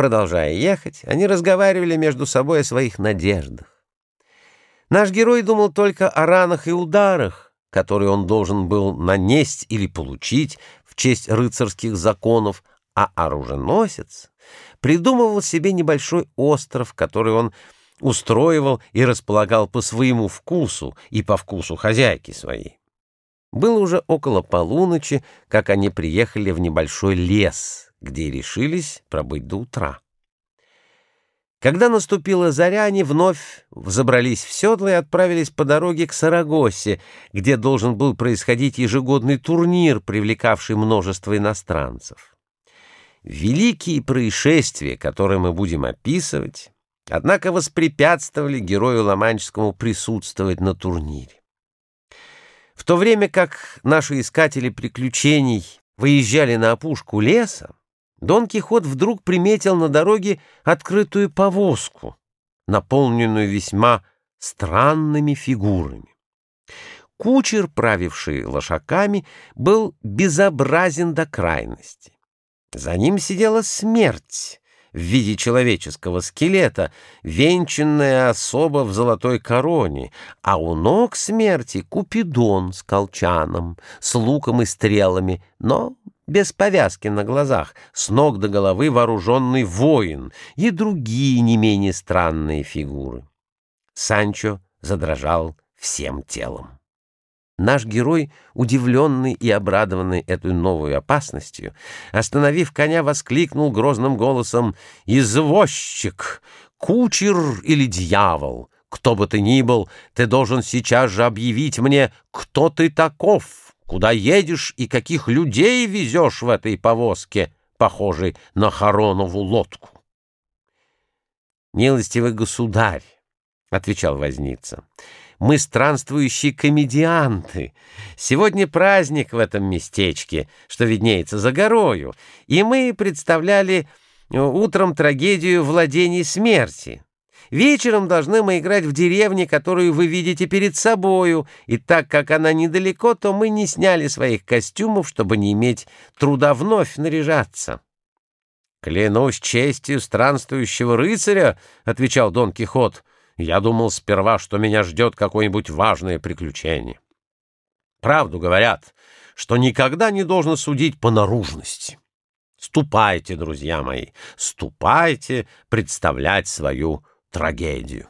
Продолжая ехать, они разговаривали между собой о своих надеждах. Наш герой думал только о ранах и ударах, которые он должен был нанести или получить в честь рыцарских законов, а оруженосец придумывал себе небольшой остров, который он устроивал и располагал по своему вкусу и по вкусу хозяйки своей. Было уже около полуночи, как они приехали в небольшой лес, где решились пробыть до утра. Когда наступила заря, они вновь взобрались в седло и отправились по дороге к Сарагосе, где должен был происходить ежегодный турнир, привлекавший множество иностранцев. Великие происшествия, которые мы будем описывать, однако воспрепятствовали герою Ломанческому присутствовать на турнире. В то время как наши искатели приключений выезжали на опушку леса, Дон Кихот вдруг приметил на дороге открытую повозку, наполненную весьма странными фигурами. Кучер, правивший лошаками, был безобразен до крайности. За ним сидела смерть в виде человеческого скелета, венчанная особо в золотой короне, а у ног смерти Купидон с колчаном, с луком и стрелами, но без повязки на глазах, с ног до головы вооруженный воин и другие не менее странные фигуры. Санчо задрожал всем телом. Наш герой, удивленный и обрадованный этой новой опасностью, остановив коня, воскликнул грозным голосом «Извозчик! Кучер или дьявол! Кто бы ты ни был, ты должен сейчас же объявить мне, кто ты таков!» Куда едешь и каких людей везешь в этой повозке, похожей на Харонову лодку? «Милостивый государь», — отвечал возница, — «мы странствующие комедианты. Сегодня праздник в этом местечке, что виднеется за горою, и мы представляли э, утром трагедию владений смерти». Вечером должны мы играть в деревне, которую вы видите перед собою, и так как она недалеко, то мы не сняли своих костюмов, чтобы не иметь труда вновь наряжаться. «Клянусь честью странствующего рыцаря», — отвечал Дон Кихот, — «я думал сперва, что меня ждет какое-нибудь важное приключение». Правду говорят, что никогда не должно судить по наружности. Ступайте, друзья мои, ступайте представлять свою трагедию.